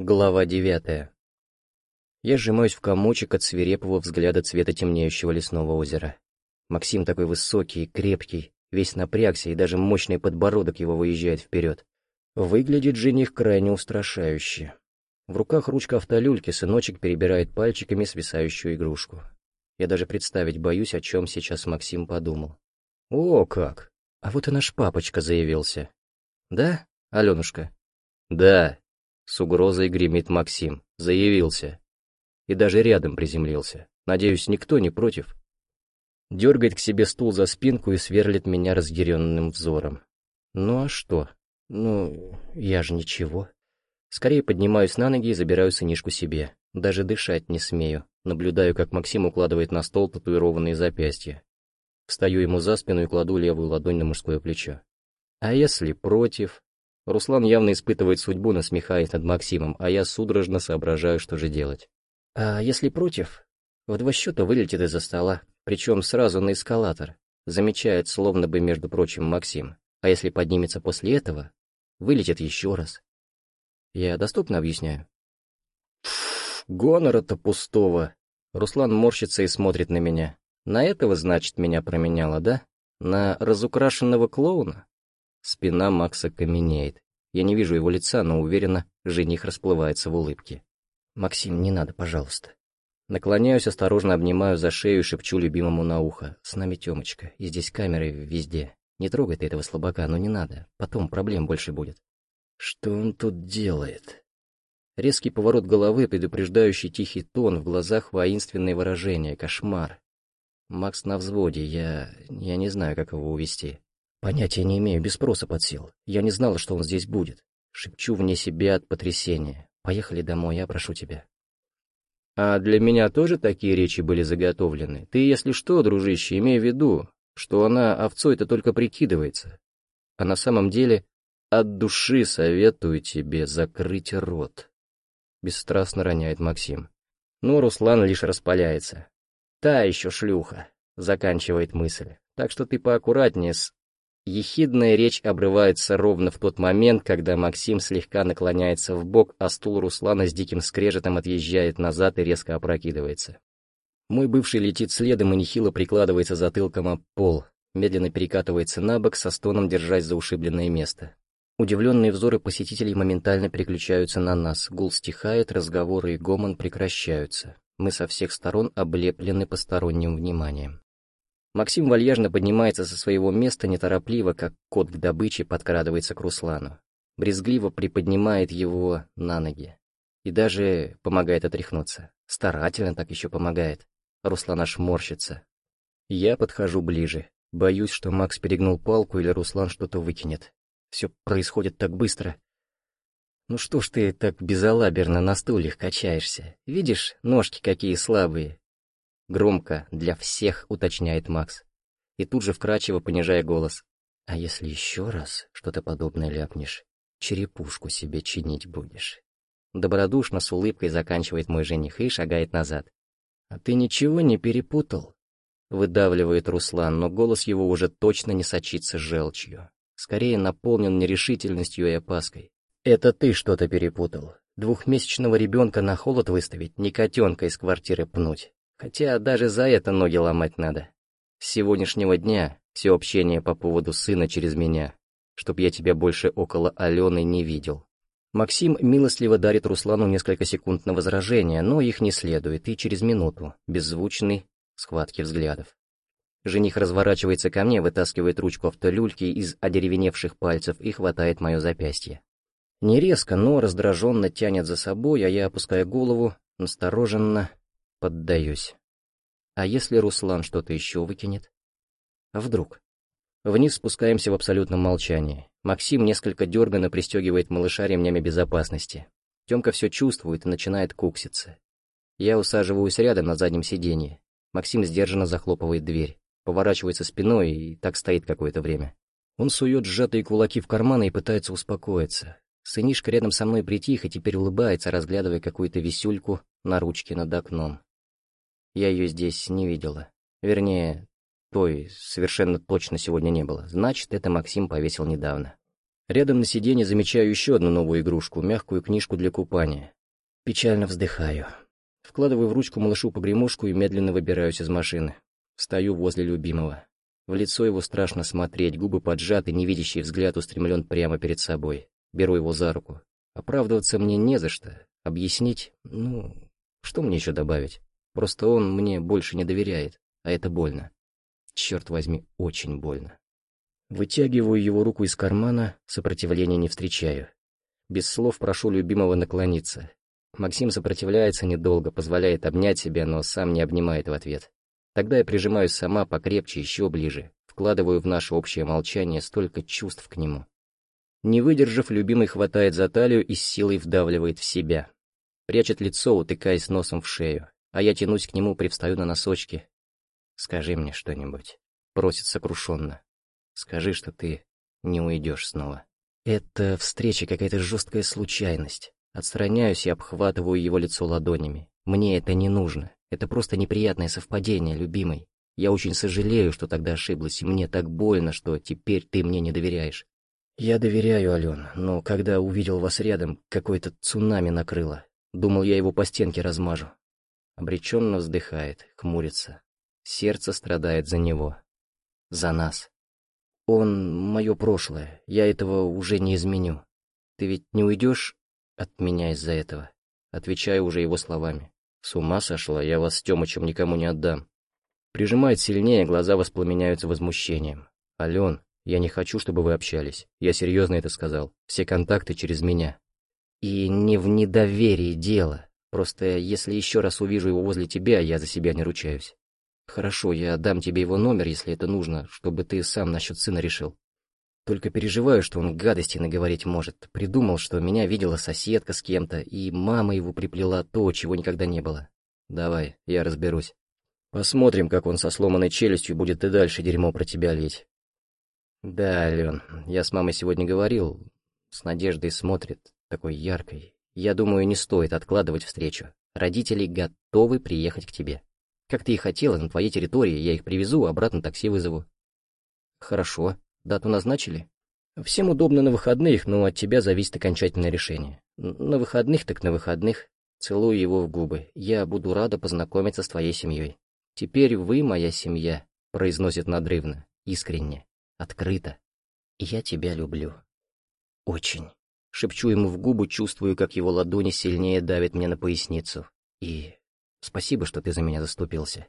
Глава девятая. Я сжимаюсь в комочек от свирепого взгляда цвета темнеющего лесного озера. Максим такой высокий, крепкий, весь напрягся, и даже мощный подбородок его выезжает вперед. Выглядит жених крайне устрашающе. В руках ручка автолюльки, сыночек перебирает пальчиками свисающую игрушку. Я даже представить боюсь, о чем сейчас Максим подумал. О, как! А вот и наш папочка заявился. Да, Аленушка? Да, с угрозой гремит Максим. Заявился. И даже рядом приземлился. Надеюсь, никто не против. Дергает к себе стул за спинку и сверлит меня разъяренным взором. Ну а что? Ну, я же ничего. Скорее поднимаюсь на ноги и забираю сынишку себе. Даже дышать не смею. Наблюдаю, как Максим укладывает на стол татуированные запястья. Встаю ему за спину и кладу левую ладонь на мужское плечо. А если против? Руслан явно испытывает судьбу, насмехаясь над Максимом, а я судорожно соображаю, что же делать. А если против? В два счета вылетит из-за стола, причем сразу на эскалатор, замечает, словно бы, между прочим, Максим. А если поднимется после этого, вылетит еще раз. Я доступно объясняю? Гонора-то пустого. Руслан морщится и смотрит на меня. На этого, значит, меня променяло, да? На разукрашенного клоуна? Спина Макса каменеет. Я не вижу его лица, но уверенно, жених расплывается в улыбке. «Максим, не надо, пожалуйста». Наклоняюсь, осторожно обнимаю за шею и шепчу любимому на ухо. «С нами Тёмочка, и здесь камеры везде. Не трогай ты этого слабака, но не надо. Потом проблем больше будет». «Что он тут делает?» Резкий поворот головы, предупреждающий тихий тон, в глазах воинственное выражение, кошмар. Макс на взводе, я... я не знаю, как его увести. Понятия не имею, без спроса подсел. Я не знала, что он здесь будет. Шепчу вне себя от потрясения. Поехали домой, я прошу тебя. А для меня тоже такие речи были заготовлены. Ты, если что, дружище, имей в виду, что она овцой-то только прикидывается. А на самом деле, от души советую тебе закрыть рот. Бесстрастно роняет Максим. Но Руслан лишь распаляется. Та еще шлюха, заканчивает мысль. Так что ты поаккуратнее с Ехидная речь обрывается ровно в тот момент, когда Максим слегка наклоняется в бок, а стул Руслана с диким скрежетом отъезжает назад и резко опрокидывается. Мой бывший летит следом и нехило прикладывается затылком об пол, медленно перекатывается на бок, со стоном держась за ушибленное место. Удивленные взоры посетителей моментально переключаются на нас, гул стихает, разговоры и гомон прекращаются. Мы со всех сторон облеплены посторонним вниманием. Максим вальяжно поднимается со своего места неторопливо, как кот к добыче подкрадывается к Руслану. Брезгливо приподнимает его на ноги. И даже помогает отряхнуться. Старательно так еще помогает. Руслан аж морщится. Я подхожу ближе. Боюсь, что Макс перегнул палку или Руслан что-то выкинет. Все происходит так быстро. Ну что ж ты так безалаберно на стульях качаешься? Видишь, ножки какие слабые. Громко, для всех, уточняет Макс. И тут же вкрадчиво понижая голос. А если еще раз что-то подобное ляпнешь, черепушку себе чинить будешь. Добродушно с улыбкой заканчивает мой жених и шагает назад. «А ты ничего не перепутал?» Выдавливает Руслан, но голос его уже точно не сочится желчью. Скорее наполнен нерешительностью и опаской. «Это ты что-то перепутал. Двухмесячного ребенка на холод выставить, не котенка из квартиры пнуть. Хотя даже за это ноги ломать надо. С сегодняшнего дня все общение по поводу сына через меня, чтоб я тебя больше около Алены не видел. Максим милостливо дарит Руслану несколько секунд на возражение, но их не следует, и через минуту, беззвучный, схватки взглядов. Жених разворачивается ко мне, вытаскивает ручку автолюльки из одеревеневших пальцев и хватает мое запястье. Не резко, но раздраженно тянет за собой, а я опускаю голову, настороженно, Поддаюсь. А если Руслан что-то еще выкинет? Вдруг? Вниз спускаемся в абсолютном молчании. Максим несколько дерганно пристегивает малыша ремнями безопасности. Тёмка все чувствует и начинает кукситься. Я усаживаюсь рядом на заднем сиденье. Максим сдержанно захлопывает дверь, поворачивается спиной и так стоит какое-то время. Он сует сжатые кулаки в карманы и пытается успокоиться. Сынишка рядом со мной притих и теперь улыбается, разглядывая какую-то висюльку на ручке над окном. Я ее здесь не видела. Вернее, той совершенно точно сегодня не было. Значит, это Максим повесил недавно. Рядом на сиденье замечаю еще одну новую игрушку, мягкую книжку для купания. Печально вздыхаю. Вкладываю в ручку малышу погремушку и медленно выбираюсь из машины. Стою возле любимого. В лицо его страшно смотреть, губы поджаты, невидящий взгляд устремлен прямо перед собой. Беру его за руку. Оправдываться мне не за что. Объяснить, ну, что мне еще добавить? Просто он мне больше не доверяет, а это больно. Черт возьми, очень больно. Вытягиваю его руку из кармана, сопротивления не встречаю. Без слов прошу любимого наклониться. Максим сопротивляется недолго, позволяет обнять себя, но сам не обнимает в ответ. Тогда я прижимаюсь сама покрепче, еще ближе, вкладываю в наше общее молчание столько чувств к нему. Не выдержав, любимый хватает за талию и с силой вдавливает в себя. Прячет лицо, утыкаясь носом в шею, а я тянусь к нему, привстаю на носочки. «Скажи мне что-нибудь», — просит сокрушенно. «Скажи, что ты не уйдешь снова». Это встреча какая-то жесткая случайность. Отстраняюсь и обхватываю его лицо ладонями. Мне это не нужно. Это просто неприятное совпадение, любимый. Я очень сожалею, что тогда ошиблась, и мне так больно, что теперь ты мне не доверяешь. Я доверяю, Ален, но когда увидел вас рядом, какое-то цунами накрыло. Думал, я его по стенке размажу. Обреченно вздыхает, хмурится. Сердце страдает за него. За нас. Он — мое прошлое, я этого уже не изменю. Ты ведь не уйдешь от меня из-за этого? Отвечаю уже его словами. С ума сошла, я вас с Тёмычем никому не отдам. Прижимает сильнее, глаза воспламеняются возмущением. Ален, я не хочу, чтобы вы общались. Я серьезно это сказал. Все контакты через меня. И не в недоверии дело. Просто если еще раз увижу его возле тебя, я за себя не ручаюсь. Хорошо, я дам тебе его номер, если это нужно, чтобы ты сам насчет сына решил. Только переживаю, что он гадости наговорить может. Придумал, что меня видела соседка с кем-то, и мама его приплела то, чего никогда не было. Давай, я разберусь. Посмотрим, как он со сломанной челюстью будет и дальше дерьмо про тебя лить. Да, Ален, я с мамой сегодня говорил, с надеждой смотрит, такой яркой. Я думаю, не стоит откладывать встречу. Родители готовы приехать к тебе. Как ты и хотела, на твоей территории я их привезу, обратно такси вызову. Хорошо, Дату назначили? Всем удобно на выходных, но от тебя зависит окончательное решение. На выходных так на выходных. Целую его в губы. Я буду рада познакомиться с твоей семьей. Теперь вы моя семья, произносит надрывно, искренне, открыто. Я тебя люблю. Очень. Шепчу ему в губы, чувствую, как его ладони сильнее давят мне на поясницу. И спасибо, что ты за меня заступился.